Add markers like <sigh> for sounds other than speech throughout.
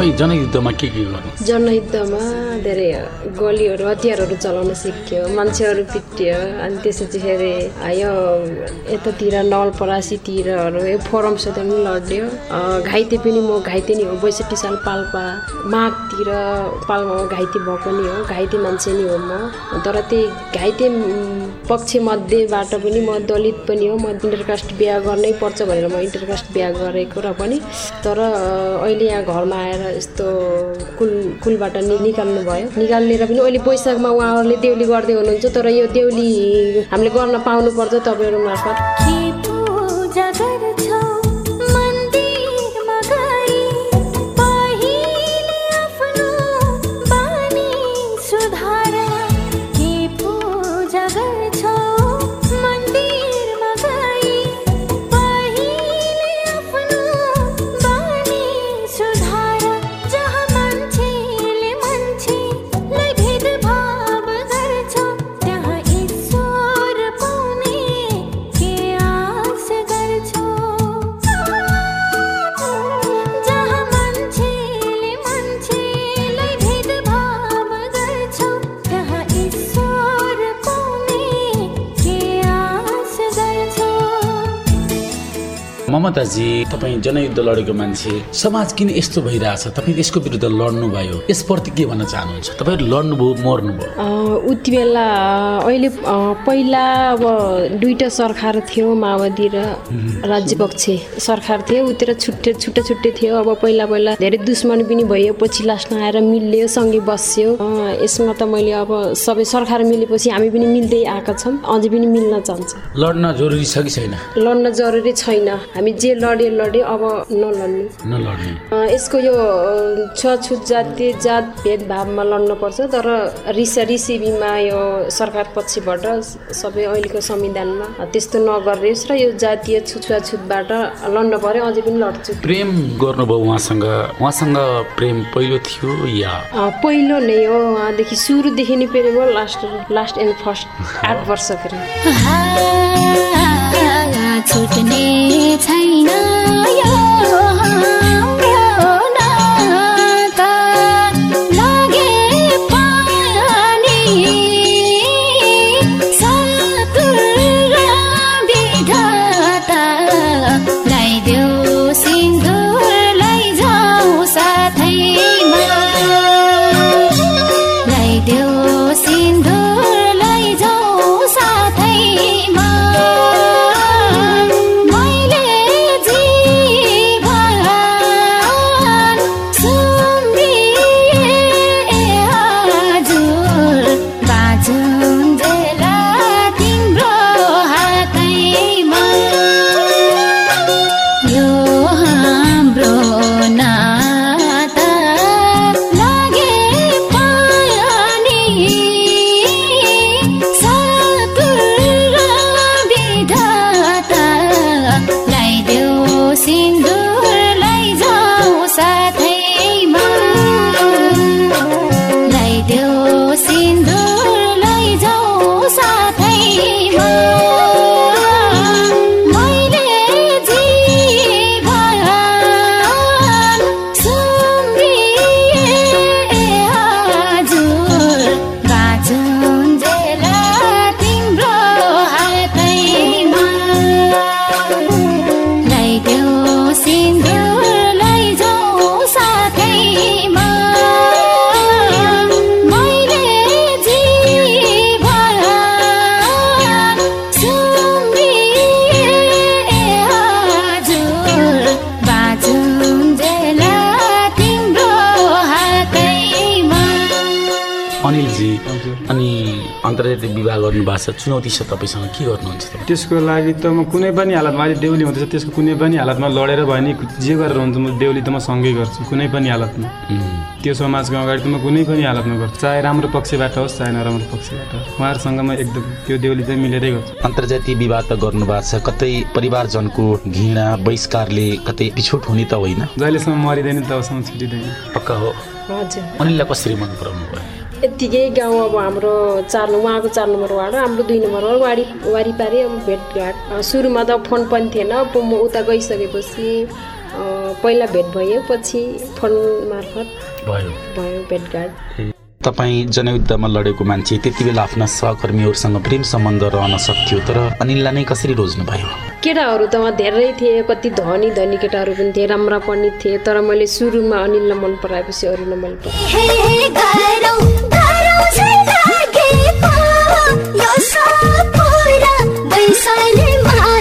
तपाईँ जनयुद्धमा के के गर्नु? जनयुद्धमा धेरै गोलीहरू हतियारहरू चलाउन सिक्यो मान्छेहरू पिट्यो अनि त्यसपछि फेरि यो यतातिर नवलपरासीतिरहरू यो फोरमसित पनि लड्यो। घाइते पनि म घाइते नि हो बैसठी साल पाल्पा माघतिर पाल्पामा घाइते भएको नि हो घाइते मान्छे नि हो म। तर त्यही घाइते पक्षमध्येबाट पनि म दलित पनि हो म इन्टरकास्ट बिहा गर्नै पर्छ भनेर म इन्टरकास्ट बिहा गरेको र पनि। तर अहिले यहाँ घरमा आएर यस्तो कुल कुलबाट निकाल्नु भयो। निकालेर पनि अहिले वैशाखमा उहाँहरूले देउली गर्दै हुनुहुन्छ तर यो देउली हामीले गर्न पाउनुपर्छ तपाईँहरू मार्फत ममताजी तपाईँ जनयुद्ध लडेको मान्छे समाज किन यस्तो भइरहेछ? तपाईँ यसको विरुद्ध लड्नुभयो। यसप्रति के भन्न चाहनुहुन्छ? तपाईँहरू लड्नुभयो मर्नुभयो? उति बेला अहिले पहिला अब दुईवटा सरकार थियो माओवादी र राज्यपक्ष सरकार थियो उतिर छुट्टै छुट्टै छुट्टै थियो। अब पहिला पहिला धेरै दुश्मनी पनि भयो। पछि लास्टमा आएर मिल्यो सँगै बस्यो। यसमा त मैले अब सबै सरकार मिलेपछि हामी पनि मिल्दै आएका छौँ। अझै पनि मिल्न चाहन्छौँ। लड्न जरुरी छ कि छैन? लड्न जरुरी छैन। हामी जे लड्यो लड्यो अब नलड्नु। यसको यो अ, छुवाछुत जातीय जात भेदभावमा लड्नुपर्छ तर रिसा रिसिबीमा यो सरकार पक्षबाट सबै अहिलेको संविधानमा त्यस्तो नगरियोस् र यो जातीय छु- छुवाछुतबाट लड्न पर्यो अझै पनि लड्छु। प्रेम गर्नुभयो उहाँसँग। उहाँसँग प्रेम पहिलो थियो या? पहिलो नै हो। उहाँदेखि सुरुदेखि नै प्रेम हो लास्ट लास्ट एन्ड फर्स्ट आठ वर्ष प्रेम <laughs> छुट्ने छैन। यो अनिलजी अनि अन्तर्जातीय विवाह गर्नुभएको छ चुनौती छ तपाईँसँग के गर्नुहुन्छ त्यसको लागि त म कुनै पनि हालतमा अहिले देउली हुँदैछ त्यसको कुनै पनि हालतमा लडेर भयो नि जे गरेर हुन्छ म देउली त म सँगै गर्छु कुनै पनि हालतमा। त्यो समाजको अगाडि त म कुनै पनि हालतमा गर्छु चाहे राम्रो पक्षबाट होस् चाहे नराम्रो पक्षबाट होस् उहाँहरूसँग म एकदम त्यो देउली चाहिँ मिलेरै गर्छु। अन्तर्जातीय विवाह त गर्नुभएको छ कतै परिवारजनको घृणा बहिष्कारले कतै पिछोट हुने त होइन? जहिलेसम्म मरिँदैन तबसम्म छुटिँदैन। पक्का हो? हजुर। अनिललाई कसरी मन पराउनु भयो यत्तिकै गाउँ अब हाम्रो चार उहाँको चार नम्बर वार्ड हाम्रो दुई नम्बर वार्ड वारी वारिपारि अब भेटघाट। सुरुमा त फोन पनि थिएन अब म उता गइसकेपछि अ, पहिला भेट भयो पछि फोन मार्फत भयो। भयो भेटघाट। तपाईँ जनयुद्धमा लडेको मान्छे त्यति बेला आफ्ना सहकर्मीहरूसँग प्रेम सम्बन्ध रहन सक्थ्यो तर अनिललाई नै कसरी रोज्नुभयो केटाहरू त उहाँ धेरै थिए कति धनी धनी केटाहरू पनि थिए राम्रा पनि थिए तर मैले सुरुमा अनिललाई मन पराएपछि अरूलाई मन पराएँ यो सपुरा बैसले मागेको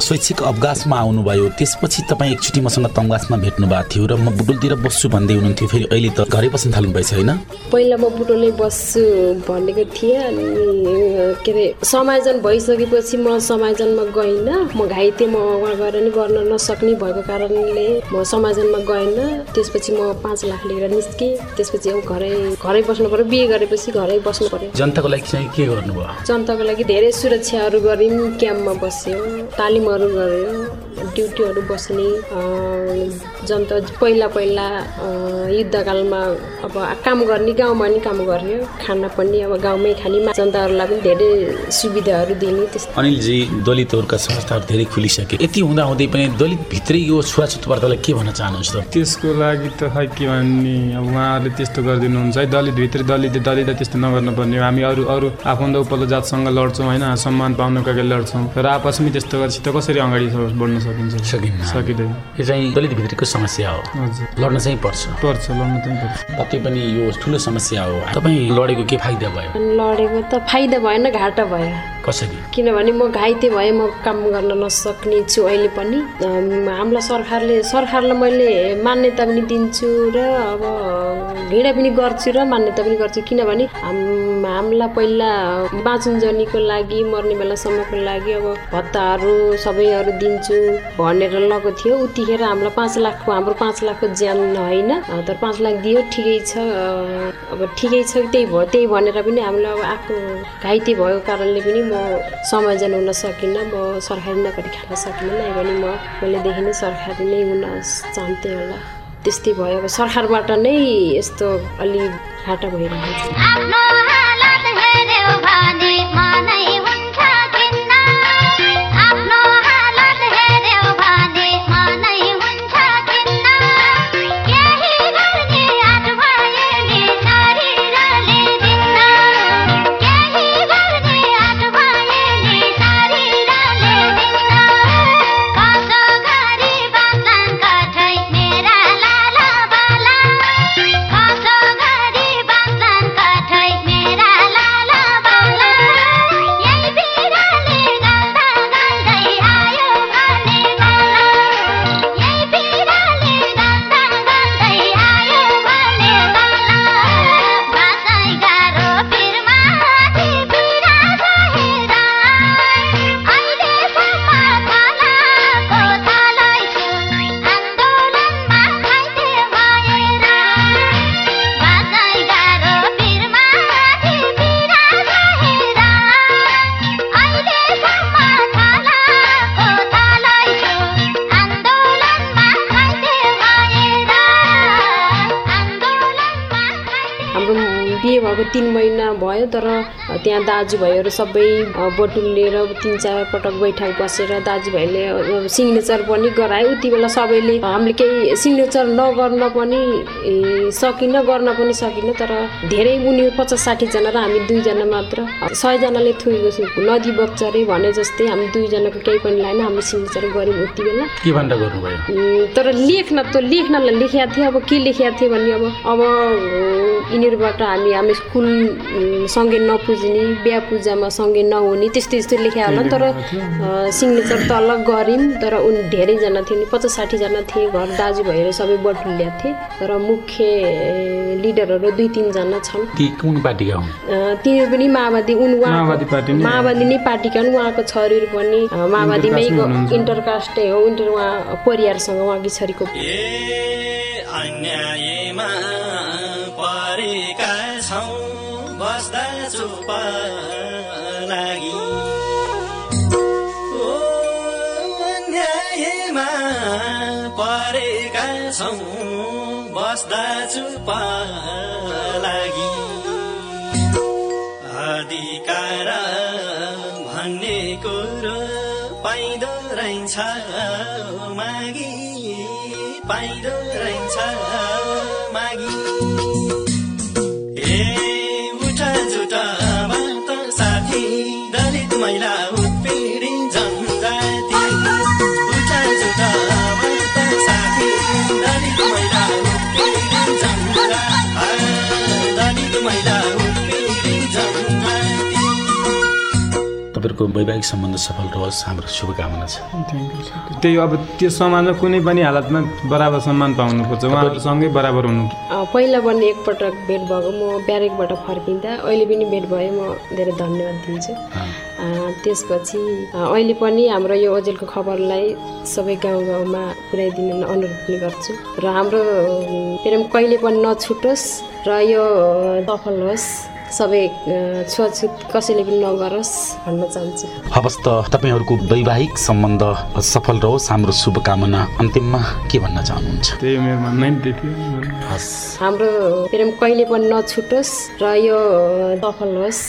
शैक्षिक अवकाशमा आउनुभयो। त्यसपछि तपाईँ एकचोटि मसँग तङ्गासमा भेट्नु भएको थियो र म बुटुलतिर बस्छु भन्दै हुनुहुन्थ्यो। फेरि अहिले त घरै बस्न थाल्नु भएछ होइन? पहिला म बुटोलै बस्छु भनेको थिएँ अनि के अरे समायोजन भइसकेपछि म समायोजनमा गइनँ। म घाइते म वहाँ गएर नि गर्न नसक्ने भएको कारणले म समायोजनमा गएन। त्यसपछि म पाँच लाख लिएर निस्केँ। त्यसपछि अब घरै घरै बस्नु पऱ्यो। बिहे गरेपछि घरै बस्नु पऱ्यो। जनताको लागि चाहिँ के गर्नुभयो? जनताको लागि धेरै सुरक्षाहरू गऱ्यौँ क्याम्पमा बस्यो। तालिमहरू गऱ्यो। ड्युटीहरू बस्ने जनता पहिला पहिला युद्धकालमा अब काम गर्ने गाउँमा नि काम गर्ने खाना पनि अब गाउँमै खाने मा- जनताहरूलाई पनि धेरै सुविधाहरू दिने त्यस्तो। अनिलजी दलितहरूका संस्थाहरू धेरै खुलिसके। यति हुँदा हुँदै पनि दलित भित्रै यो छुवाछुत वार्तालाई के भन्न चाहनुहुन्छ त त्यसको लागि त खै के भन्ने अब उहाँहरूले त्यस्तो गरिदिनुहुन्छ है दलितभित्र दलित दलित त्यस्तो नगर्नुपर्ने हामी अरू अरू आफन्त उपल्लो जातसँग लड्छौँ होइन सम्मान पाउनुको लागि लड्छौँ। तर आपसमै त्यस्तो गरेपछि त कसरी अगाडि बढ्न सकिन्छ। सकिन्न। सकिँदैन। यो चाहिँ दलित भित्रको समस्या हो। हजुर। लड्न चाहिँ पर्छ। पर्छ लड्नु चाहिँ पर्छ। पनि यो ठुलो समस्या हो। तपाईँ लडेको के फाइदा भयो? लडेको त फाइदा भएन घाटा भयो। कसरी? किनभने म घाइते भएँ म काम गर्न नसक्ने छु अहिले पनि। हामीलाई सरकारले सरकारलाई मैले मान्यता पनि दिन्छु र अब घृणा पनि गर्छु र मान्यता पनि गर्छु। किनभने हाम हामीलाई पहिला बाँचुन्जनीको लागि मर्ने बेलासम्मको लागि अब भत्ताहरू सबैहरू दिन्छु भनेर लगेको थियो। उतिखेर हामीलाई पाँच लाखको हाम्रो पाँच लाखको ज्यान होइन। तर पाँच लाख दियो ठिकै छ। अब ठिकै छ त्यही भयो त्यही भनेर पनि हामीलाई अब आएको घाइते भएको कारणले पनि म समायोजन हुन सकिनँ म सरकारी नोकरी खान सकिनँ नै भने म पहिलेदेखि नै सरकारी नै हुन चाहन्थेँ होला। त्यस्तै भयो। अब सरकारबाट नै यस्तो अलि घाटा भइरहेको छ। हाम्रो तिन महिना भयो तर त्यहाँ दाजुभाइहरू सबै अ, बटुलेर तिन चार पटक बैठक बसेर दाजुभाइले सिग्नेचर पनि गरायो उति बेला सबैले हामीले केही सिग्नेचर नगर्न पनि सकिनँ गर्न पनि सकिनँ तर धेरै उनी पचास साठीजना र हामी दुईजना मात्र सयजनाले थुगेको छु नदी बग्छ अरे भने जस्तै हामी दुईजनाको केही पनि लागेन हामीले सिग्नेचर गऱ्यौँ उति बेला। के गर्नुभयो? तर लेख्न त लेख्नलाई लेखेको थियो अब के लेखेको थियो भने अब? अब यिनीहरूबाट हामी हामी स्कुल उम्, सँगै नपुज्ने बिहा पूजामा सँगै नहुने त्यस्तो त्यस्तो लेखे होला। तर सिग्नेचर तल गऱ्यौँ तर उन धेरैजना थियो नि पचास साठीजना थिए घर दाजुभाइहरू सबै बटुलिया थिए। तर मुख्य लिडरहरू दुई तिनजना छन्। ती कुन पार्टीका हुन्? तिनीहरू पनि माओवादी। उन उहाँ माओवादी पार्टी नै- माओवादी नै पार्टीका हुन्। उहाँको छोरीहरू पनि माओवादीमै। इन्टरकास्टै हो। इन्टर उहाँ परिवारसँग उहाँकी छोरीको परेका छौँ बस्दा चुप लागि अधिकार भन्ने कुरो पाइँदो रहेछ मागी पाइँदो रहेछ मागी। ए उठा जुटा बात साथी दलित महिला। तपाईँहरूको वैवाहिक सम्बन्ध सफल रहोस् हाम्रो शुभकामना छ। त्यही अब त्यो समाजमा कुनै पनि हालतमा बराबर सम्मान पाउनुपर्छ। उहाँहरू सँगै बराबर हुनु। अ, पहिला पनि एकपटक भेट भएको म ब्यारेकबाट फर्किँदा अहिले पनि भेट भए म धेरै धन्यवाद दिन्छु। अ, त्यसपछि अहिले पनि हाम्रो यो ओजेलको खबरलाई सबै गाउँ गाउँमा पुर्याइदिने अनुरोध पनि गर्छु। र हाम्रो प्रेम कहिले पनि नछुटोस् र यो सफल होस्। सबै छुवाछुत कसैले पनि नगरोस् भन्न चाहन्छु। हवस् त तपाईँहरूको वैवाहिक सम्बन्ध सफल रहोस् हाम्रो शुभकामना अन्तिममा के भन्न चाहनुहुन्छ? त्यही मेरो भनाइ नि त्यति हो। हस्। हाम्रो प्रेम कहिले पनि नछुटोस् र यो सफल होस्।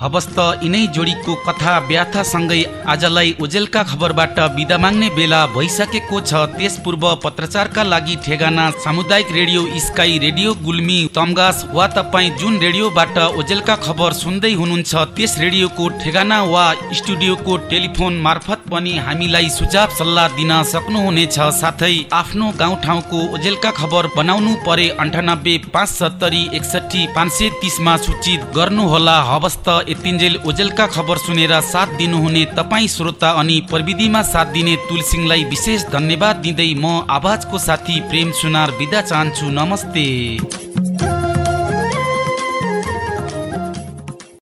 हवस् त यिनै जोडीको कथा व्याथासँगै आजलाई ओजेलका खबरबाट बिदा माग्ने बेला भइसकेको छ। त्यस पूर्व पत्रचारका लागि ठेगाना सामुदायिक radio sky radio Gulmi Tamghas वा तपाईँ जुन रेडियोबाट ओजेलका खबर सुन्दै हुनुहुन्छ त्यस रेडियोको ठेगाना वा स्टुडियोको टेलिफोन मार्फत पनि हामीलाई सुझाव सल्लाह दिन सक्नुहुनेछ। साथै आफ्नो गाउँठाउँको ओजेलका खबर बनाउनु परे अन्ठानब्बे पाँच सत्तरी एकसठी पाँच सय तिसमा सूचित गर्नुहोला। हवस् त यतिन्जेल ओजेलका खबर सुनेर साथ दिनुहुने तपाईँ श्रोता अनि प्रविधिमा साथ दिने तुलसिंहलाई विशेष धन्यवाद दिँदै म आवाजको साथी प्रेम सुनार बिदा चाहन्छु। नमस्ते।